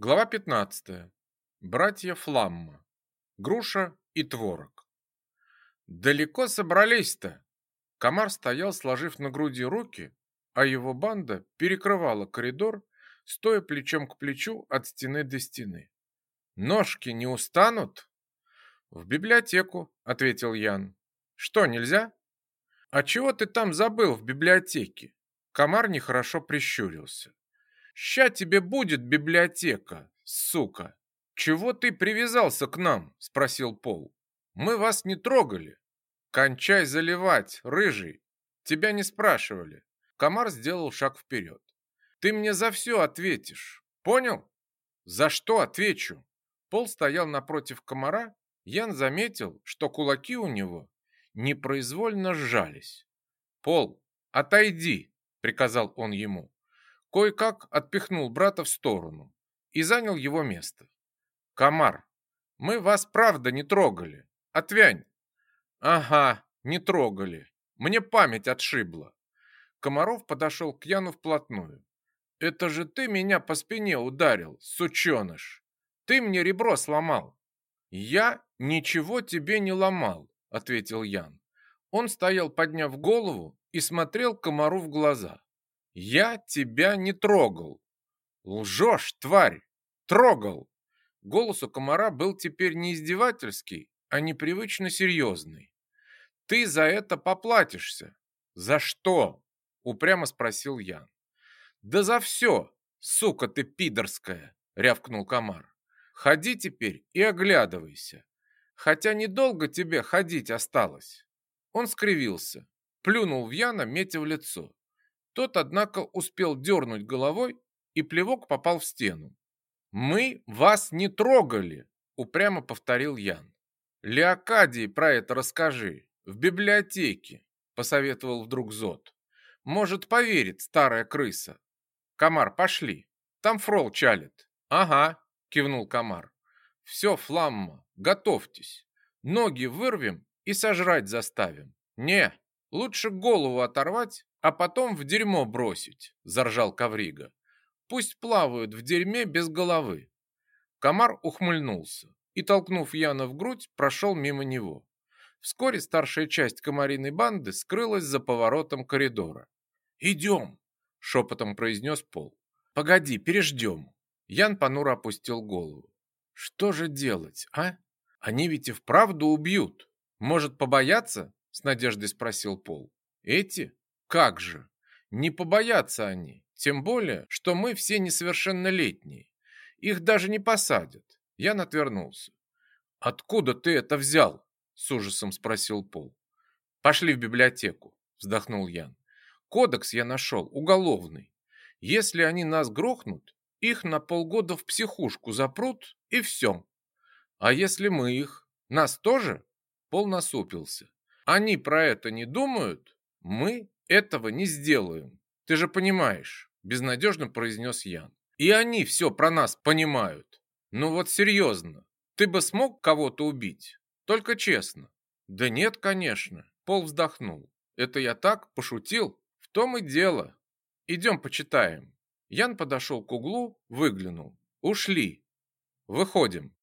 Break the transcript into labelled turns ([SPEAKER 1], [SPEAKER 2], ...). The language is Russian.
[SPEAKER 1] Глава 15. Братья Фламма. Груша и творог. Далеко собрались-то. Комар стоял, сложив на груди руки, а его банда перекрывала коридор, стоя плечом к плечу от стены до стены. Ножки не устанут? В библиотеку, ответил Ян. Что, нельзя? А чего ты там забыл в библиотеке? Комар нехорошо прищурился. Ща тебе будет библиотека, сука. Чего ты привязался к нам? Спросил Пол. Мы вас не трогали. Кончай заливать, рыжий. Тебя не спрашивали. Комар сделал шаг вперед. Ты мне за все ответишь. Понял? За что отвечу? Пол стоял напротив комара. Ян заметил, что кулаки у него непроизвольно сжались. Пол, отойди, приказал он ему кое-как отпихнул брата в сторону и занял его место. «Комар, мы вас правда не трогали. Отвянь!» «Ага, не трогали. Мне память отшибла». Комаров подошел к Яну вплотную. «Это же ты меня по спине ударил, сученыш! Ты мне ребро сломал!» «Я ничего тебе не ломал», — ответил Ян. Он стоял, подняв голову, и смотрел комару в глаза. Я тебя не трогал. Лжешь, тварь! Трогал! Голос у комара был теперь не издевательский, а непривычно серьезный. Ты за это поплатишься. За что? Упрямо спросил Ян. Да за все, сука ты пидорская, рявкнул комар. Ходи теперь и оглядывайся. Хотя недолго тебе ходить осталось. Он скривился, плюнул в Яна, метя в лицо. Тот, однако, успел дернуть головой, и плевок попал в стену. «Мы вас не трогали!» — упрямо повторил Ян. «Леокадии про это расскажи. В библиотеке», — посоветовал вдруг Зод. «Может, поверит старая крыса. Комар, пошли. Там фрол чалит». «Ага», — кивнул Комар. «Все, Фламма, готовьтесь. Ноги вырвем и сожрать заставим. Не, лучше голову оторвать а потом в дерьмо бросить», – заржал Коврига. «Пусть плавают в дерьме без головы». Комар ухмыльнулся и, толкнув Яна в грудь, прошел мимо него. Вскоре старшая часть комариной банды скрылась за поворотом коридора. «Идем!» – шепотом произнес Пол. «Погоди, переждем!» Ян понуро опустил голову. «Что же делать, а? Они ведь и вправду убьют. Может, побояться?» – с надеждой спросил Пол. «Эти? Как же? Не побоятся они, тем более, что мы все несовершеннолетние. Их даже не посадят. Я отвернулся. Откуда ты это взял? С ужасом спросил Пол. Пошли в библиотеку, вздохнул Ян. Кодекс я нашел, уголовный. Если они нас грохнут, их на полгода в психушку запрут и все. А если мы их, нас тоже? Пол насупился. Они про это не думают? Мы этого не сделаем. Ты же понимаешь, безнадежно произнес Ян. И они все про нас понимают. Ну вот серьезно, ты бы смог кого-то убить? Только честно. Да нет, конечно. Пол вздохнул. Это я так пошутил? В том и дело. Идем почитаем. Ян подошел к углу, выглянул. Ушли. Выходим.